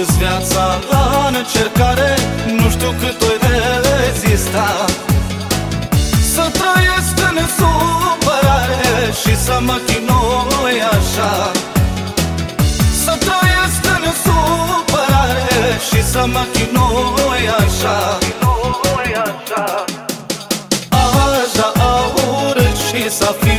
pus viața la încercare Nu știu cât o rezista. Să trăiesc în supărare Și să mă chinui așa. Să trăiesc în supărare Și să mă chinui așa. Așa Aș aur și să fiu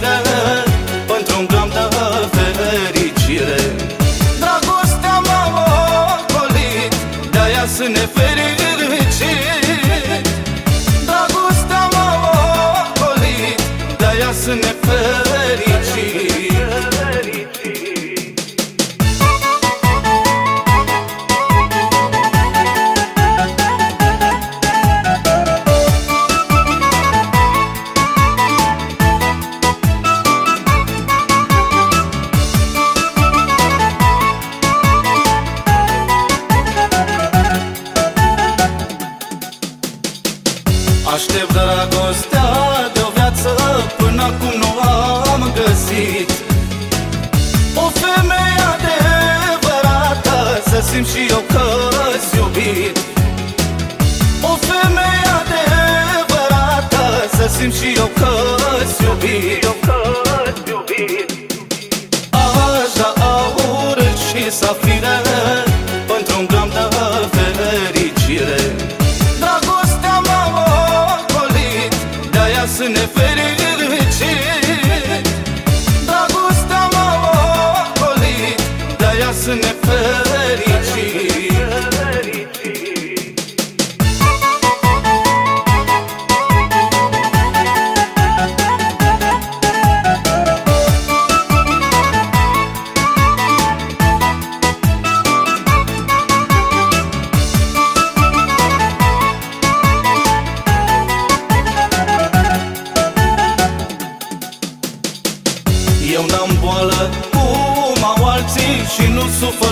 Aștept dragostea de o viață până acum. Listen if sofá